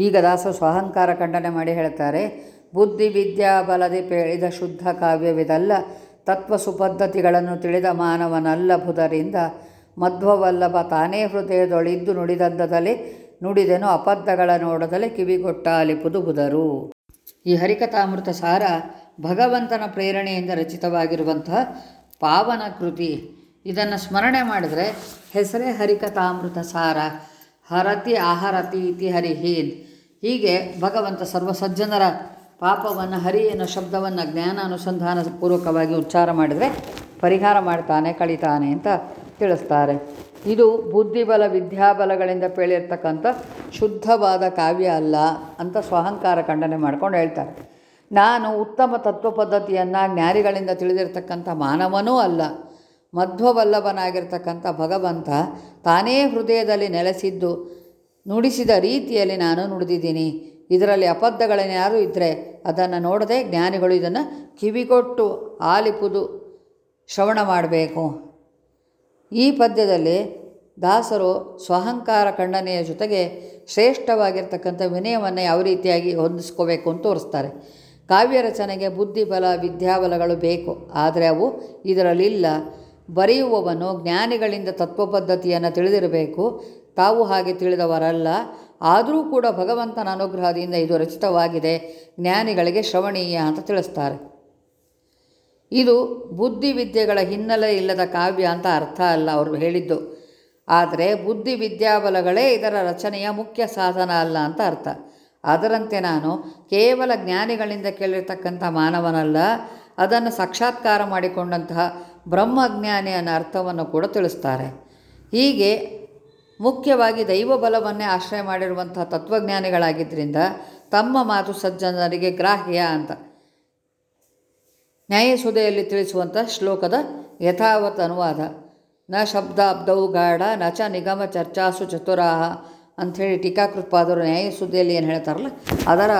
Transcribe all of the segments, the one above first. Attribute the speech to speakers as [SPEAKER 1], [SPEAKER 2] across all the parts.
[SPEAKER 1] ಈಗ ದಾಸ ಸ್ವಾಹಂಕಾರ ಖಂಡನೆ ಮಾಡಿ ಹೇಳ್ತಾರೆ, ಬುದ್ಧಿ ವಿದ್ಯಾ ಬಲದಿ ಪೇಳಿದ ಶುದ್ಧ ಕಾವ್ಯವಿದಲ್ಲ, ತತ್ವ ಸುಪದ್ಧತಿಗಳನ್ನು ತಿಳಿದ ಮಾನವನಲ್ಲ ಬುಧರಿಂದ ಮಧ್ವವಲ್ಲಭ ತಾನೇ ಹೃದಯದೊಳಿದ್ದು ನುಡಿದದ್ದದಲ್ಲಿ ನುಡಿದೆನು ಅಪದ್ದಗಳ ನೋಡದಲೆ ಕಿವಿಗೊಟ್ಟಾಲಿಪುದು ಬುಧರು ಈ ಹರಿಕಥಾಮೃತ ಸಾರ ಭಗವಂತನ ಪ್ರೇರಣೆಯಿಂದ ರಚಿತವಾಗಿರುವಂತಹ ಪಾವನ ಕೃತಿ. ಇದನ್ನು ಸ್ಮರಣೆ ಮಾಡಿದರೆ ಹೆಸರೇ ಹರಿಕಥಾಮೃತ ಸಾರ. ಹರತಿ ಆಹರತಿ ಇತಿ ಹರಿಹೀನ್. ಹೀಗೆ ಭಗವಂತ ಸರ್ವ ಸಜ್ಜನರ ಪಾಪವನ್ನು ಹರಿ ಶಬ್ದವನ್ನು ಜ್ಞಾನ ಅನುಸಂಧಾನ ಪೂರ್ವಕವಾಗಿ ಉಚ್ಚಾರ ಮಾಡಿದರೆ ಪರಿಹಾರ ಮಾಡ್ತಾನೆ, ಕಳಿತಾನೆ ಅಂತ ತಿಳಿಸ್ತಾರೆ. ಇದು ಬುದ್ಧಿಬಲ, ವಿದ್ಯಾಬಲಗಳಿಂದ ಪೇಳಿರ್ತಕ್ಕಂಥ ಶುದ್ಧವಾದ ಕಾವ್ಯ ಅಲ್ಲ ಅಂತ ಸ್ವಹಂಕಾರ ಖಂಡನೆ ಮಾಡ್ಕೊಂಡು ಹೇಳ್ತಾರೆ. ನಾನು ಉತ್ತಮ ತತ್ವ ಪದ್ಧತಿಯನ್ನು ಜ್ಞಾನಿಗಳಿಂದ ತಿಳಿದಿರ್ತಕ್ಕಂಥ ಮಾನವನೂ ಅಲ್ಲ. ಮಧ್ವವಲ್ಲಭನಾಗಿರ್ತಕ್ಕಂಥ ಭಗವಂತ ತಾನೇ ಹೃದಯದಲ್ಲಿ ನೆಲೆಸಿದ್ದು ನುಡಿಸಿದ ರೀತಿಯಲ್ಲಿ ನಾನು ನುಡಿದಿದ್ದೀನಿ. ಇದರಲ್ಲಿ ಅಬದ್ಧಗಳೇನಾರು ಇದ್ದರೆ ಅದನ್ನು ನೋಡದೆ ಜ್ಞಾನಿಗಳು ಇದನ್ನು ಕಿವಿಗೊಟ್ಟು ಆಲಿಪುದು ಶ್ರವಣ ಮಾಡಬೇಕು. ಈ ಪದ್ಯದಲ್ಲಿ ದಾಸರು ಸ್ವಹಂಕಾರ ಖಂಡನೆಯ ಜೊತೆಗೆ ಶ್ರೇಷ್ಠವಾಗಿರ್ತಕ್ಕಂಥ ವಿನಯವನ್ನು ಯಾವ ರೀತಿಯಾಗಿ ಹೊಂದಿಸ್ಕೋಬೇಕು ಅಂತ ತೋರಿಸ್ತಾರೆ. ಕಾವ್ಯ ರಚನೆಗೆ ಬುದ್ಧಿಬಲ ವಿದ್ಯಾಬಲಗಳು ಬೇಕು. ಆದರೆ ಅವು ಇದರಲ್ಲಿಲ್ಲ. ಬರೆಯುವವನು ಜ್ಞಾನಿಗಳಿಂದ ತತ್ವಪದ್ಧತಿಯನ್ನು ತಿಳಿದಿರಬೇಕು. ತಾವು ಹಾಗೆ ತಿಳಿದವರಲ್ಲ. ಆದರೂ ಕೂಡ ಭಗವಂತನ ಅನುಗ್ರಹದಿಂದ ಇದು ರಚಿತವಾಗಿದೆ. ಜ್ಞಾನಿಗಳಿಗೆ ಶ್ರವಣೀಯ ಅಂತ ತಿಳಿಸ್ತಾರೆ. ಇದು ಬುದ್ಧಿವಿದ್ಯೆಗಳ ಹಿನ್ನೆಲೆ ಇಲ್ಲದ ಕಾವ್ಯ ಅಂತ ಅರ್ಥ ಅಲ್ಲ ಅವರು ಹೇಳಿದ್ದು. ಆದರೆ ಬುದ್ಧಿ ವಿದ್ಯಾಬಲಗಳೇ ಇದರ ರಚನೆಯ ಮುಖ್ಯ ಸಾಧನ ಅಲ್ಲ ಅಂತ ಅರ್ಥ. ಅದರಂತೆ ನಾನು ಕೇವಲ ಜ್ಞಾನಿಗಳಿಂದ ಕೇಳಿರ್ತಕ್ಕಂಥ ಮಾನವನಲ್ಲ, ಅದನ್ನು ಸಾಕ್ಷಾತ್ಕಾರ ಮಾಡಿಕೊಂಡಂತಹ ಬ್ರಹ್ಮಜ್ಞಾನಿ ಅನ್ನೋ ಅರ್ಥವನ್ನು ಕೂಡ ತಿಳಿಸ್ತಾರೆ. ಹೀಗೆ ಮುಖ್ಯವಾಗಿ ದೈವ ಬಲವನ್ನೇ ಆಶ್ರಯ ಮಾಡಿರುವಂತಹ ತತ್ವಜ್ಞಾನಿಗಳಾಗಿದ್ದರಿಂದ ತಮ್ಮ ಮಾತು ಸಜ್ಜನರಿಗೆ ಗ್ರಾಹ್ಯ ಅಂತ. ನ್ಯಾಯಸುದೆಯಲ್ಲಿ ತಿಳಿಸುವಂಥ ಶ್ಲೋಕದ ಯಥಾವತ್ ಅನುವಾದ. ನ ಶಬ್ದ ಅಬ್ದವು ಗಾಢ, ನ ಚ ನಿಗಮ ಚರ್ಚಾಸು ಚತುರಾಹ ಅಂಥೇಳಿ ಟೀಕಾಕೃತ್ಪಾದರು ನ್ಯಾಯಸುದ್ದಿಯಲ್ಲಿ ಏನು ಹೇಳ್ತಾರಲ್ಲ, ಅದರ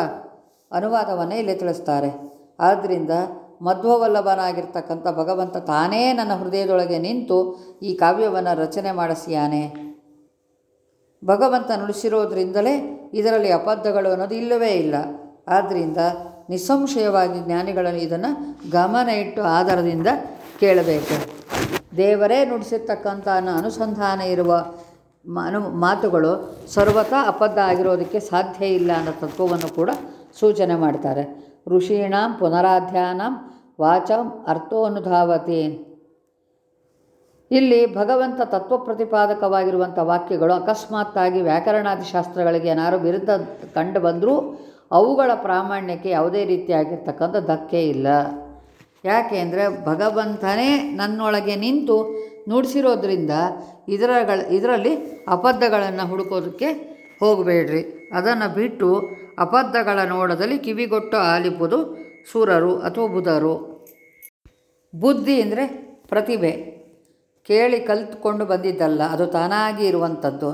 [SPEAKER 1] ಅನುವಾದವನ್ನೇ ಇಲ್ಲಿ ತಿಳಿಸ್ತಾರೆ. ಆದ್ದರಿಂದ ಮಧ್ವವಲ್ಲಭನಾಗಿರ್ತಕ್ಕಂಥ ಭಗವಂತ ತಾನೇ ನನ್ನ ಹೃದಯದೊಳಗೆ ನಿಂತು ಈ ಕಾವ್ಯವನ್ನು ರಚನೆ ಮಾಡಿಸಿಯಾನೆ. ಭಗವಂತ ನುಡಿಸಿರೋದ್ರಿಂದಲೇ ಇದರಲ್ಲಿ ಅಬದ್ಧಗಳು ಅನ್ನೋದು ಇಲ್ಲವೇ ಇಲ್ಲ. ಆದ್ದರಿಂದ ನಿಸ್ಸಂಶಯವಾಗಿ ಜ್ಞಾನಿಗಳನ್ನು ಇದನ್ನು ಗಮನ ಇಟ್ಟು ಆಧಾರದಿಂದ ಕೇಳಬೇಕು. ದೇವರೇ ನುಡಿಸಿರ್ತಕ್ಕಂಥ ಅನುಸಂಧಾನ ಇರುವ ಅನು ಮಾತುಗಳು ಸರ್ವತಾ ಅಬದ್ಧ ಆಗಿರೋದಕ್ಕೆ ಸಾಧ್ಯ ಇಲ್ಲ ಅನ್ನೋ ತತ್ವವನ್ನು ಕೂಡ ಸೂಚನೆ ಮಾಡ್ತಾರೆ. ಋಷೀಣಾಂ ಪುನರಾಧ್ಯಾನಂ ವಾಚಂ ಅರ್ಥೋನುಧಾವತಿ. ಇಲ್ಲಿ ಭಗವಂತ ತತ್ವ ಪ್ರತಿಪಾದಕವಾಗಿರುವಂಥ ವಾಕ್ಯಗಳು ಅಕಸ್ಮಾತ್ತಾಗಿ ವ್ಯಾಕರಣಾದಿ ಶಾಸ್ತ್ರಗಳಿಗೆ ಏನಾರು ವಿರುದ್ಧ ಕಂಡು ಬಂದರೂ ಅವುಗಳ ಪ್ರಾಮಾಣ್ಯಕ್ಕೆ ಯಾವುದೇ ರೀತಿಯಾಗಿರ್ತಕ್ಕಂಥ ಧಕ್ಕೆ ಇಲ್ಲ. ಯಾಕೆಂದರೆ ಭಗವಂತನೇ ನನ್ನೊಳಗೆ ನಿಂತು ನುಡಿಸಿರೋದ್ರಿಂದ ಇದರಗಳ ಇದರಲ್ಲಿ ಅಬದ್ಧಗಳನ್ನು ಹುಡುಕೋದಕ್ಕೆ ಹೋಗಬೇಡ್ರಿ. ಅದನ್ನು ಬಿಟ್ಟು ಅಬದ್ಧಗಳ ನೋಡದಲ್ಲಿ ಕಿವಿಗೊಟ್ಟು ಆಲಿಪುದು ಸೂರರು ಅಥವಾ ಬುಧರು. ಬುದ್ಧಿ ಅಂದರೆ ಪ್ರತಿಭೆ. ಕೇಳಿ ಕಲಿತುಕೊಂಡು ಬಂದಿದ್ದಲ್ಲ, ಅದು ತಾನಾಗಿ ಇರುವಂಥದ್ದು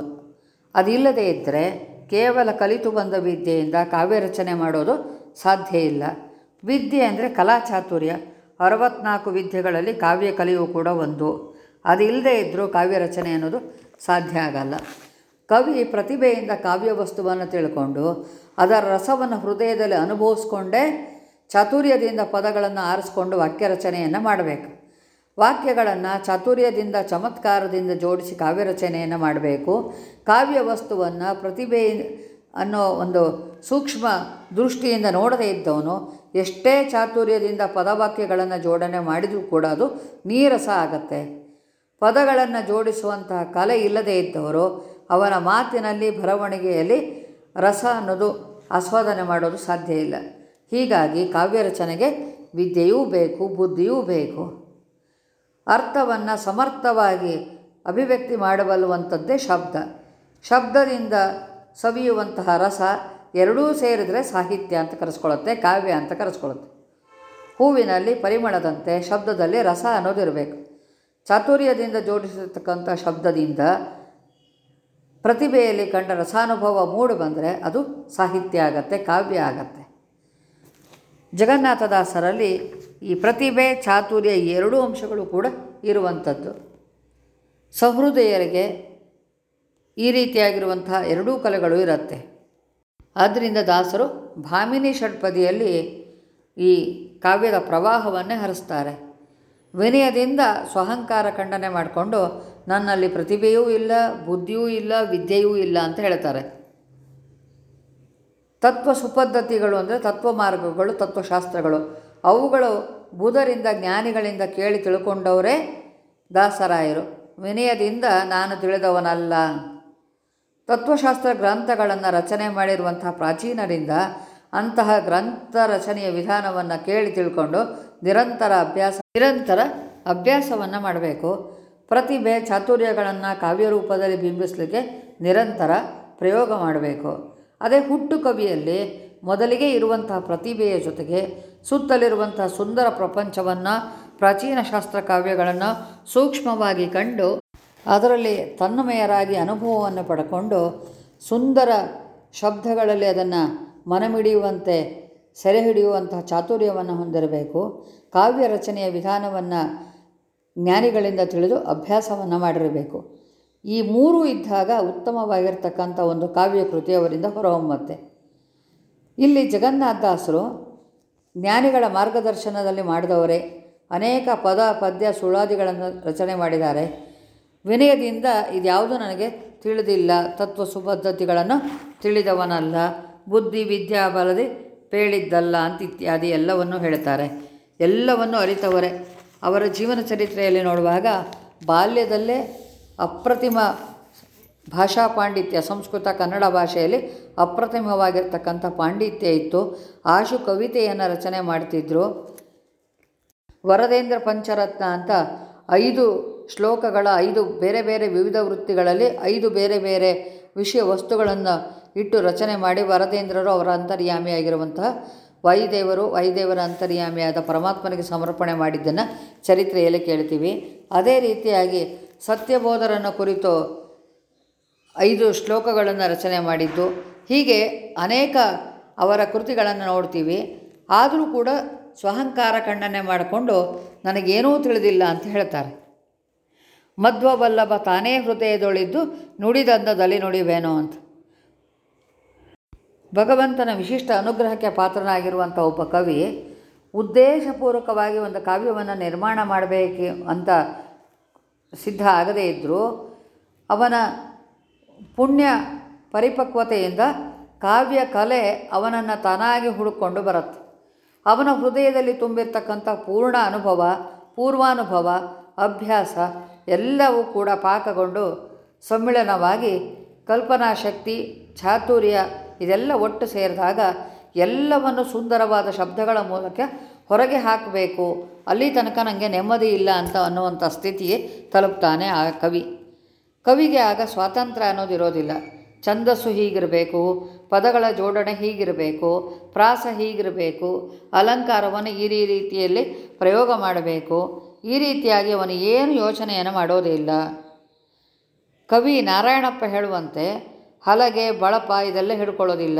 [SPEAKER 1] ಅದಿಲ್ಲದೇ ಇದ್ದರೆ ಕೇವಲ ಕಲಿತು ಬಂದ ವಿದ್ಯೆಯಿಂದ ಕಾವ್ಯ ರಚನೆ ಮಾಡೋದು ಸಾಧ್ಯ ಇಲ್ಲ. ವಿದ್ಯೆ ಅಂದರೆ ಕಲಾಚಾತುರ್ಯ ಅರವತ್ನಾಲ್ಕು ವಿದ್ಯೆಗಳಲ್ಲಿ ಕಾವ್ಯ ಕಲಿಯು ಕೂಡ ಒಂದು. ಅದಿಲ್ಲದೆ ಇದ್ದರೂ ಕಾವ್ಯ ರಚನೆ ಅನ್ನೋದು ಸಾಧ್ಯ ಆಗಲ್ಲ. ಕವಿ ಪ್ರತಿಭೆಯಿಂದ ಕಾವ್ಯ ವಸ್ತುವನ್ನು ತಿಳ್ಕೊಂಡು ಅದರ ರಸವನ್ನು ಹೃದಯದಲ್ಲಿ ಅನುಭವಿಸ್ಕೊಂಡೇ ಚಾತುರ್ಯದಿಂದ ಪದಗಳನ್ನು ಆರಿಸ್ಕೊಂಡು ವಾಕ್ಯ ರಚನೆಯನ್ನು ಮಾಡಬೇಕು. ವಾಕ್ಯಗಳನ್ನು ಚಾತುರ್ಯದಿಂದ, ಚಮತ್ಕಾರದಿಂದ ಜೋಡಿಸಿ ಕಾವ್ಯ ರಚನೆಯನ್ನು ಮಾಡಬೇಕು. ಕಾವ್ಯ ವಸ್ತುವನ್ನು ಪ್ರತಿಭೆ ಅನ್ನೋ ಒಂದು ಸೂಕ್ಷ್ಮ ದೃಷ್ಟಿಯಿಂದ ನೋಡದೇ ಇದ್ದವನು ಎಷ್ಟೇ ಚಾತುರ್ಯದಿಂದ ಪದವಾಕ್ಯಗಳನ್ನು ಜೋಡಣೆ ಮಾಡಿದರೂ ಕೂಡ ಅದು ನೀರಸ ಆಗತ್ತೆ. ಪದಗಳನ್ನು ಜೋಡಿಸುವಂತಹ ಕಲೆ ಇಲ್ಲದೇ ಇದ್ದವರು ಅವನ ಮಾತಿನಲ್ಲಿ ಬರವಣಿಗೆಯಲ್ಲಿ ರಸ ಅನ್ನೋದು ಆಸ್ವಾದನೆ ಮಾಡೋದು ಸಾಧ್ಯ ಇಲ್ಲ. ಹೀಗಾಗಿ ಕಾವ್ಯ ರಚನೆಗೆ ವಿದ್ಯೆಯೂ ಬೇಕು, ಬುದ್ಧಿಯೂ ಬೇಕು. ಅರ್ಥವನ್ನು ಸಮರ್ಥವಾಗಿ ಅಭಿವ್ಯಕ್ತಿ ಮಾಡಬಲ್ಲುವಂಥದ್ದೇ ಶಬ್ದ. ಶಬ್ದದಿಂದ ಸವಿಯುವಂತಹ ರಸ ಎರಡೂ ಸೇರಿದರೆ ಸಾಹಿತ್ಯ ಅಂತ ಕರೆಸ್ಕೊಳ್ಳುತ್ತೆ, ಕಾವ್ಯ ಅಂತ ಕರೆಸ್ಕೊಳ್ಳುತ್ತೆ. ಹೂವಿನಲ್ಲಿ ಪರಿಮಳದಂತೆ ಶಬ್ದದಲ್ಲಿ ರಸ ಅನ್ನೋದಿರಬೇಕು. ಚಾತುರ್ಯದಿಂದ ಜೋಡಿಸಿರ್ತಕ್ಕಂಥ ಶಬ್ದದಿಂದ ಪ್ರತಿಭೆಯಲ್ಲಿ ಕಂಡ ರಸಾನುಭವ ಮೂಡು ಬಂದರೆ ಅದು ಸಾಹಿತ್ಯ ಆಗತ್ತೆ, ಕಾವ್ಯ ಆಗತ್ತೆ. ಜಗನ್ನಾಥದಾಸರಲ್ಲಿ ಈ ಪ್ರತಿಭೆ, ಚಾತುರ್ಯ ಈ ಎರಡೂ ಅಂಶಗಳು ಕೂಡ ಇರುವಂಥದ್ದು. ಸಹೃದಯರಿಗೆ ಈ ರೀತಿಯಾಗಿರುವಂತಹ ಎರಡೂ ಕಲೆಗಳು ಇರುತ್ತೆ. ಆದ್ದರಿಂದ ದಾಸರು ಭಾಮಿನಿ ಷಟ್ಪದಿಯಲ್ಲಿ ಈ ಕಾವ್ಯದ ಪ್ರವಾಹವನ್ನೇ ಹರಿಸ್ತಾರೆ. ವಿನಯದಿಂದ ಸ್ವಹಂಕಾರ ಖಂಡನೆ ಮಾಡಿಕೊಂಡು ನನ್ನಲ್ಲಿ ಪ್ರತಿಭೆಯೂ ಇಲ್ಲ, ಬುದ್ಧಿಯೂ ಇಲ್ಲ, ವಿದ್ಯೆಯೂ ಇಲ್ಲ ಅಂತ ಹೇಳ್ತಾರೆ. ತತ್ವ ಸುಪದ್ಧತಿಗಳು ಅಂದರೆ ತತ್ವ ಮಾರ್ಗಗಳು ತತ್ವಶಾಸ್ತ್ರಗಳು ಅವುಗಳು ಬುಧರಿಂದ ಜ್ಞಾನಿಗಳಿಂದ ಕೇಳಿ ತಿಳ್ಕೊಂಡವರೇ ದಾಸರಾಯರು. ವಿನಯದಿಂದ ನಾನು ತಿಳಿದವನಲ್ಲ. ತತ್ವಶಾಸ್ತ್ರ ಗ್ರಂಥಗಳನ್ನು ರಚನೆ ಮಾಡಿರುವಂತಹ ಪ್ರಾಚೀನರಿಂದ ಅಂತಹ ಗ್ರಂಥ ರಚನೆಯ ವಿಧಾನವನ್ನು ಕೇಳಿ ತಿಳ್ಕೊಂಡು ನಿರಂತರ ಅಭ್ಯಾಸ, ನಿರಂತರ ಅಭ್ಯಾಸವನ್ನು ಮಾಡಬೇಕು. ಪ್ರತಿಭೆ ಚಾತುರ್ಯಗಳನ್ನು ಕಾವ್ಯ ರೂಪದಲ್ಲಿ ಬಿಂಬಿಸಲಿಕ್ಕೆ ನಿರಂತರ ಪ್ರಯೋಗ ಮಾಡಬೇಕು. ಅದೇ ಹುಟ್ಟು ಕವಿಯಲ್ಲಿ ಮೊದಲಿಗೆ ಇರುವಂತಹ ಪ್ರತಿಭೆಯ ಜೊತೆಗೆ ಸುತ್ತಲಿರುವಂತಹ ಸುಂದರ ಪ್ರಪಂಚವನ್ನು ಪ್ರಾಚೀನ ಶಾಸ್ತ್ರ ಕಾವ್ಯಗಳನ್ನು ಸೂಕ್ಷ್ಮವಾಗಿ ಕಂಡು ಅದರಲ್ಲಿ ತನ್ಮಯರಾಗಿ ಅನುಭವವನ್ನು ಪಡ್ಕೊಂಡು ಸುಂದರ ಶಬ್ದಗಳಲ್ಲಿ ಅದನ್ನು ಮನಮಿಡಿಯುವಂತೆ ಸೆರೆ ಹಿಡಿಯುವಂತಹ ಚಾತುರ್ಯವನ್ನು ಹೊಂದಿರಬೇಕು. ಕಾವ್ಯ ರಚನೆಯ ವಿಧಾನವನ್ನು ಜ್ಞಾನಿಗಳಿಂದ ತಿಳಿದು ಅಭ್ಯಾಸವನ್ನು ಮಾಡಿರಬೇಕು. ಈ ಮೂರೂ ಇದ್ದಾಗ ಉತ್ತಮವಾಗಿರ್ತಕ್ಕಂಥ ಒಂದು ಕಾವ್ಯ ಕೃತಿ ಅವರಿಂದ ಹೊರಹೊಮ್ಮತ್ತೆ. ಇಲ್ಲಿ ಜಗನ್ನಾಥದಾಸರು ಜ್ಞಾನಿಗಳ ಮಾರ್ಗದರ್ಶನದಲ್ಲಿ ಮಾಡಿದವರೇ ಅನೇಕ ಪದ, ಪದ್ಯ, ಸುಳಾದಿಗಳನ್ನು ರಚನೆ ಮಾಡಿದ್ದಾರೆ. ವಿನಯದಿಂದ ಇದ್ಯಾವುದು ನನಗೆ ತಿಳಿದಿಲ್ಲ, ತತ್ವ ಸುಪದ್ಧತಿಗಳನ್ನು ತಿಳಿದವನಲ್ಲ, ಬುದ್ಧಿ, ವಿದ್ಯಾ, ಬಲದಿ, ಪೇಳಿದ್ದಲ್ಲ ಅಂತ ಇತ್ಯಾದಿ ಎಲ್ಲವನ್ನು ಹೇಳ್ತಾರೆ. ಎಲ್ಲವನ್ನು ಅರಿತವರೇ. ಅವರ ಜೀವನ ಚರಿತ್ರೆಯಲ್ಲಿ ನೋಡುವಾಗ ಬಾಲ್ಯದಲ್ಲೇ ಅಪ್ರತಿಮ ಭಾಷಾ ಪಾಂಡಿತ್ಯ, ಸಂಸ್ಕೃತ, ಕನ್ನಡ ಭಾಷೆಯಲ್ಲಿ ಅಪ್ರತಿಮವಾಗಿರ್ತಕ್ಕಂಥ ಪಾಂಡಿತ್ಯ ಇತ್ತು. ಆಶು ಕವಿತೆಯನ್ನು ರಚನೆ ಮಾಡ್ತಿದ್ರು. ವರದೇಂದ್ರ ಪಂಚರತ್ನ ಅಂತ ಐದು ಶ್ಲೋಕಗಳ, ಐದು ಬೇರೆ ಬೇರೆ ವಿವಿಧ ವೃತ್ತಿಗಳಲ್ಲಿ ಐದು ಬೇರೆ ಬೇರೆ ವಿಷಯ ವಸ್ತುಗಳನ್ನು ಇಟ್ಟು ರಚನೆ ಮಾಡಿ ವರದೇಂದ್ರರು ಅವರ ಅಂತರ್ಯಾಮಿಯಾಗಿರುವಂತಹ ವಾಯುದೇವರು, ವಾಯುದೇವರ ಅಂತರ್ಯಾಮಿಯಾದ ಪರಮಾತ್ಮನಿಗೆ ಸಮರ್ಪಣೆ ಮಾಡಿದ್ದನ್ನು ಚರಿತ್ರೆಯಲ್ಲಿ ಕೇಳ್ತೀವಿ? ಅದೇ ರೀತಿಯಾಗಿ ಸತ್ಯಬೋಧರನ್ನು ಕುರಿತು ಐದು ಶ್ಲೋಕಗಳನ್ನು ರಚನೆ ಮಾಡಿದ್ದು. ಹೀಗೆ ಅನೇಕ ಅವರ ಕೃತಿಗಳನ್ನು ನೋಡ್ತೀವಿ. ಆದರೂ ಕೂಡ ಸ್ವಹಂಕಾರ ಖಂಡನೆ ಮಾಡಿಕೊಂಡು ನನಗೇನೂ ತಿಳಿದಿಲ್ಲ ಅಂತ ಹೇಳ್ತಾರೆ. ಮಧ್ವವಲ್ಲಭ ತಾನೇ ಹೃದಯದೊಳಿದ್ದು ನುಡಿದಂದದಲ್ಲಿ ನುಡಿವೇನೋ ಅಂತ. ಭಗವಂತನ ವಿಶಿಷ್ಟ ಅನುಗ್ರಹಕ್ಕೆ ಪಾತ್ರನಾಗಿರುವಂಥ ಒಬ್ಬ ಕವಿ ಉದ್ದೇಶಪೂರ್ವಕವಾಗಿ ಒಂದು ಕಾವ್ಯವನ್ನು ನಿರ್ಮಾಣ ಮಾಡಬೇಕು ಅಂತ ಸಿದ್ಧ ಆಗದೇ ಇದ್ದರೂ ಅವನ ಪುಣ್ಯ ಪರಿಪಕ್ವತೆಯಿಂದ ಕಾವ್ಯ ಕಲೆ ಅವನನ್ನು ತಾನಾಗಿ ಹುಡುಕೊಂಡು ಬರುತ್ತೆ. ಅವನ ಹೃದಯದಲ್ಲಿ ತುಂಬಿರ್ತಕ್ಕಂಥ ಪೂರ್ಣ ಅನುಭವ, ಪೂರ್ವಾನುಭವ, ಅಭ್ಯಾಸ ಎಲ್ಲವೂ ಕೂಡ ಪಾಕಗೊಂಡು ಸಮ್ಮಿಳನವಾಗಿ ಕಲ್ಪನಾಶಕ್ತಿ ಚಾತುರ್ಯ ಇದೆಲ್ಲ ಒಟ್ಟು ಸೇರಿದಾಗ ಎಲ್ಲವನ್ನು ಸುಂದರವಾದ ಶಬ್ದಗಳ ಮೂಲಕ ಹೊರಗೆ ಹಾಕಬೇಕು. ಅಲ್ಲಿ ತನಕ ನನಗೆ ನೆಮ್ಮದಿ ಇಲ್ಲ ಅಂತ ಅನ್ನುವಂಥ ಸ್ಥಿತಿಯೇ ತಲುಪ್ತಾನೆ ಆ ಕವಿ. ಕವಿಗೆ ಆಗ ಸ್ವಾತಂತ್ರ್ಯ ಅನ್ನೋದಿರೋದಿಲ್ಲ ಛಂದಸ್ಸು ಹೀಗಿರಬೇಕು, ಪದಗಳ ಜೋಡಣೆ ಹೀಗಿರಬೇಕು, ಪ್ರಾಸ ಹೀಗಿರಬೇಕು, ಅಲಂಕಾರವನ್ನು ಈ ರೀತಿಯಲ್ಲಿ ಪ್ರಯೋಗ ಮಾಡಬೇಕು. ಈ ರೀತಿಯಾಗಿ ಅವನು ಏನು ಯೋಚನೆಯನ್ನು ಮಾಡೋದೇ ಇಲ್ಲ. ಕವಿ ನಾರಾಯಣಪ್ಪ ಹೇಳುವಂತೆ ಹಲಗೆ, ಬಳಪ, ಇದೆಲ್ಲ ಹಿಡ್ಕೊಳ್ಳೋದಿಲ್ಲ.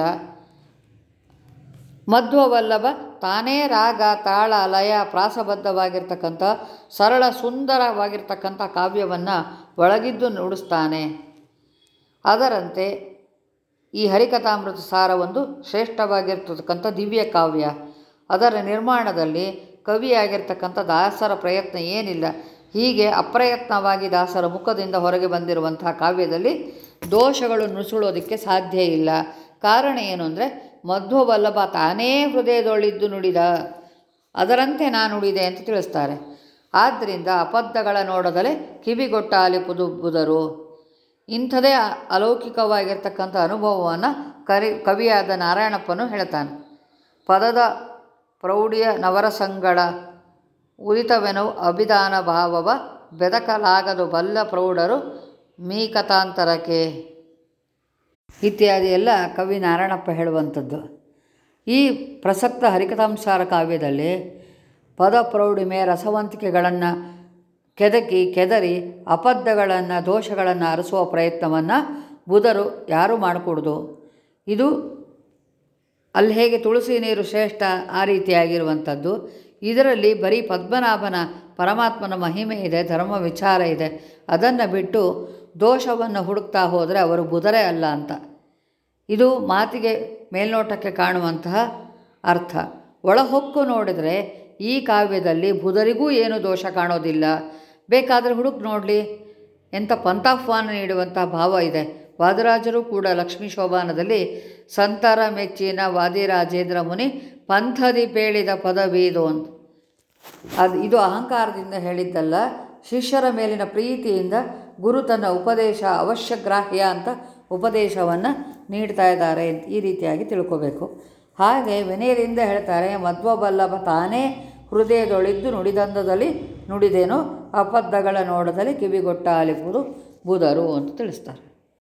[SPEAKER 1] ಮಧ್ವವಲ್ಲಭ, ತಾನೇ ರಾಗ, ತಾಳ, ಲಯ, ಪ್ರಾಸಬದ್ಧವಾಗಿರ್ತಕ್ಕಂಥ, ಸರಳ, ಸುಂದರವಾಗಿರ್ತಕ್ಕಂಥ ಕಾವ್ಯವನ್ನು ಒಳಗಿದ್ದು ನುಡಿಸ್ತಾನೆ. ಅದರಂತೆ ಈ ಹರಿಕಥಾಮೃತ ಸಾರ ಒಂದು ಶ್ರೇಷ್ಠವಾಗಿರ್ತಕ್ಕಂಥ ದಿವ್ಯ ಕಾವ್ಯ. ಅದರ ನಿರ್ಮಾಣದಲ್ಲಿ ಕವಿಯಾಗಿರ್ತಕ್ಕಂಥ ದಾಸರ ಪ್ರಯತ್ನ ಏನಿಲ್ಲ. ಹೀಗೆ ಅಪ್ರಯತ್ನವಾಗಿ ದಾಸರ ಮುಖದಿಂದ ಹೊರಗೆ ಬಂದಿರುವಂತಹ ಕಾವ್ಯದಲ್ಲಿ ದೋಷಗಳು ನುಸುಳೋದಕ್ಕೆ ಸಾಧ್ಯ ಇಲ್ಲ. ಕಾರಣ ಏನು ಅಂದರೆ ಮಧ್ವವಲ್ಲಭ ತಾನೇ ಹೃದಯದೊಳಿದ್ದು ನುಡಿದ, ಅದರಂತೆ ನಾನು ನುಡಿದೆ ಅಂತ ತಿಳಿಸ್ತಾರೆ. ಆದ್ದರಿಂದ ಅಬದ್ಧಗಳ ನೋಡದಲೆ ಕಿವಿಗೊಟ್ಟಾಲಿ ಪುದುಬ್ಬುದರು ಇಂಥದೇ ಅಲೌಕಿಕವಾಗಿರ್ತಕ್ಕಂಥ ಅನುಭವವನ್ನು ಕರಿ, ಕವಿಯಾದ ನಾರಾಯಣಪ್ಪನು ಹೇಳ್ತಾನೆ. ಪದದ ಪ್ರೌಢಿಯ ನವರಸಂಗಳ ಉದಿತವೆನವು ಅಭಿದಾನ ಭಾವವ ಬೆದಕಲಾಗದು ಬಲ್ಲ ಪ್ರೌಢರು ಮೀಕತಾಂತರಕ್ಕೆ ಇತ್ಯಾದಿ ಎಲ್ಲ ಕವಿ ನಾರಾಯಣಪ್ಪ ಹೇಳುವಂಥದ್ದು. ಈ ಪ್ರಸಕ್ತ ಹರಿಕಥಾಂಸಾರ ಕಾವ್ಯದಲ್ಲಿ ಪದ ಪ್ರೌಢಿಮೆ ರಸವಂತಿಕೆಗಳನ್ನು ಕೆದಕಿ, ಕೆದರಿ ಅಪದ್ಧಗಳನ್ನು ದೋಷಗಳನ್ನು ಅರಸುವ ಪ್ರಯತ್ನವನ್ನು ಬುಧರು ಯಾರೂ ಮಾಡಿಕೊಡ್ದು? ಇದು ಅಲ್ಲಿ ಹೇಗೆ ತುಳಸಿ ನೀರು ಶ್ರೇಷ್ಠ ಆ ರೀತಿಯಾಗಿರುವಂಥದ್ದು. ಇದರಲ್ಲಿ ಬರೀ ಪದ್ಮನಾಭನ ಪರಮಾತ್ಮನ ಮಹಿಮೆ ಇದೆ, ಧರ್ಮ ವಿಚಾರ ಇದೆ. ಅದನ್ನು ಬಿಟ್ಟು ದೋಷವನ್ನು ಹುಡುಕ್ತಾ ಹೋದರೆ ಅವರು ಬುಧರೇ ಅಲ್ಲ ಅಂತ. ಇದು ಮಾತಿಗೆ ಮೇಲ್ನೋಟಕ್ಕೆ ಕಾಣುವಂತಹ ಅರ್ಥ. ಒಳಹೊಕ್ಕು ನೋಡಿದರೆ ಈ ಕಾವ್ಯದಲ್ಲಿ ಬುಧರಿಗೂ ಏನು ದೋಷ ಕಾಣೋದಿಲ್ಲ. ಬೇಕಾದರೆ ಹುಡುಕ್ ನೋಡಲಿ. ಎಂಥ ಪಂಥಾಹ್ವಾನ ನೀಡುವಂತಹ ಭಾವ ಇದೆ. ವಾದರಾಜರು ಕೂಡ ಲಕ್ಷ್ಮೀ ಶೋಭಾನದಲ್ಲಿ ಸಂತಾರ, ಮೆಚ್ಚಿನ, ವಾದಿರಾಜೇಂದ್ರ ಮುನಿ ಪಂಥದಿ ಪೇಳಿದ ಇದು ಅಂತ ಅದು ಇದು ಅಹಂಕಾರದಿಂದ ಹೇಳಿದ್ದಲ್ಲ, ಶಿಷ್ಯರ ಮೇಲಿನ ಪ್ರೀತಿಯಿಂದ ಗುರು ತನ್ನ ಉಪದೇಶ ಅವಶ್ಯಗ್ರಾಹ್ಯ ಅಂತ ಉಪದೇಶವನ್ನು ನೀಡ್ತಾ ಇದ್ದಾರೆ ಅಂತ ಈ ರೀತಿಯಾಗಿ ತಿಳ್ಕೋಬೇಕು. ಹಾಗೆ ವಿನಯದಿಂದ ಹೇಳ್ತಾರೆ, ಮಧ್ವಬಲ್ಲಭ ತಾನೇ ಹೃದಯದೊಳಿದ್ದು ನುಡಿದಂದದಲ್ಲಿ ನುಡಿದೇನೋ ಅಬದ್ಧಗಳ ನೋಡದಲ್ಲಿ ಕಿವಿಗೊಟ್ಟ ಆಲಿಪುರು ಬುಧರು ಅಂತ ತಿಳಿಸ್ತಾರೆ.